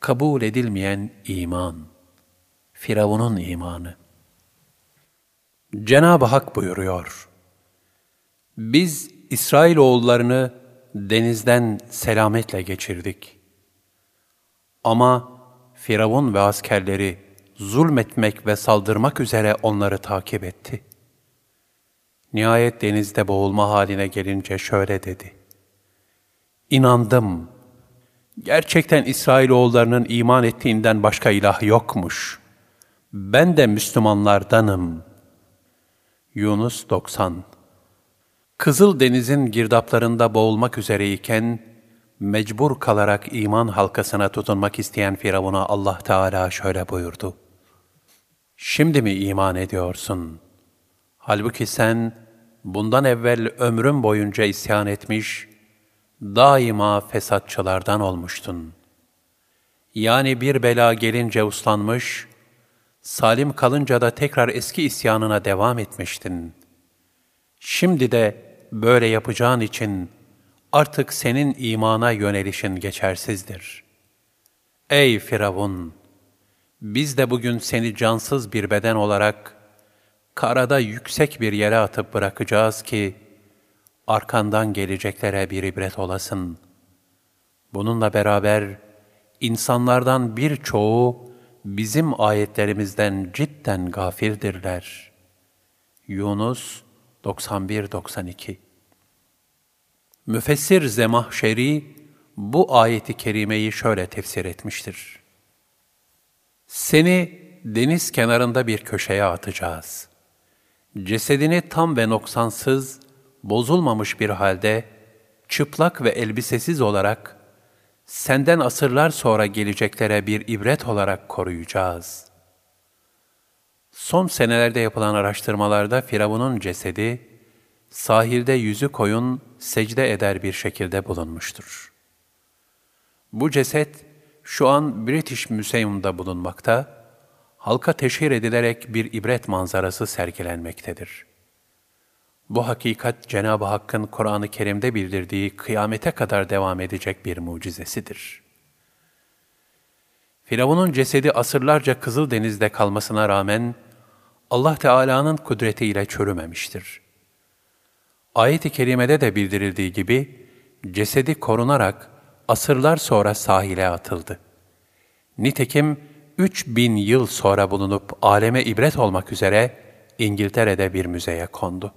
Kabul edilmeyen iman. Firavun'un imanı. Cenab-ı Hak buyuruyor. Biz İsrailoğullarını denizden selametle geçirdik. Ama Firavun ve askerleri zulmetmek ve saldırmak üzere onları takip etti. Nihayet denizde boğulma haline gelince şöyle dedi. İnandım. Gerçekten İsrailoğullarının iman ettiğinden başka ilah yokmuş. Ben de Müslümanlardanım. Yunus 90 Kızıl Deniz'in girdaplarında boğulmak üzereyken, mecbur kalarak iman halkasına tutunmak isteyen Firavun'a Allah Teala şöyle buyurdu. Şimdi mi iman ediyorsun? Halbuki sen bundan evvel ömrün boyunca isyan etmiş, daima fesatçılardan olmuştun. Yani bir bela gelince uslanmış, salim kalınca da tekrar eski isyanına devam etmiştin. Şimdi de böyle yapacağın için artık senin imana yönelişin geçersizdir. Ey Firavun! Biz de bugün seni cansız bir beden olarak karada yüksek bir yere atıp bırakacağız ki, arkandan geleceklere bir ibret olasın. Bununla beraber insanlardan birçoğu bizim ayetlerimizden cidden gafildirler. Yunus 91-92 Müfessir Zemahşeri bu ayeti kerimeyi şöyle tefsir etmiştir. Seni deniz kenarında bir köşeye atacağız. Cesedini tam ve noksansız, bozulmamış bir halde, çıplak ve elbisesiz olarak, senden asırlar sonra geleceklere bir ibret olarak koruyacağız. Son senelerde yapılan araştırmalarda Firavun'un cesedi, sahilde yüzü koyun, secde eder bir şekilde bulunmuştur. Bu ceset, şu an British Museum'da bulunmakta, halka teşhir edilerek bir ibret manzarası sergilenmektedir. Bu hakikat Cenab-ı Hakk'ın Kur'an-ı Kerim'de bildirdiği kıyamete kadar devam edecek bir mucizesidir. Firavun'un cesedi asırlarca Kızıldeniz'de kalmasına rağmen Allah Teala'nın kudretiyle çürümemiştir. Ayet-i kerimede de bildirildiği gibi cesedi korunarak asırlar sonra sahile atıldı. Nitekim 3000 yıl sonra bulunup aleme ibret olmak üzere İngiltere'de bir müzeye kondu.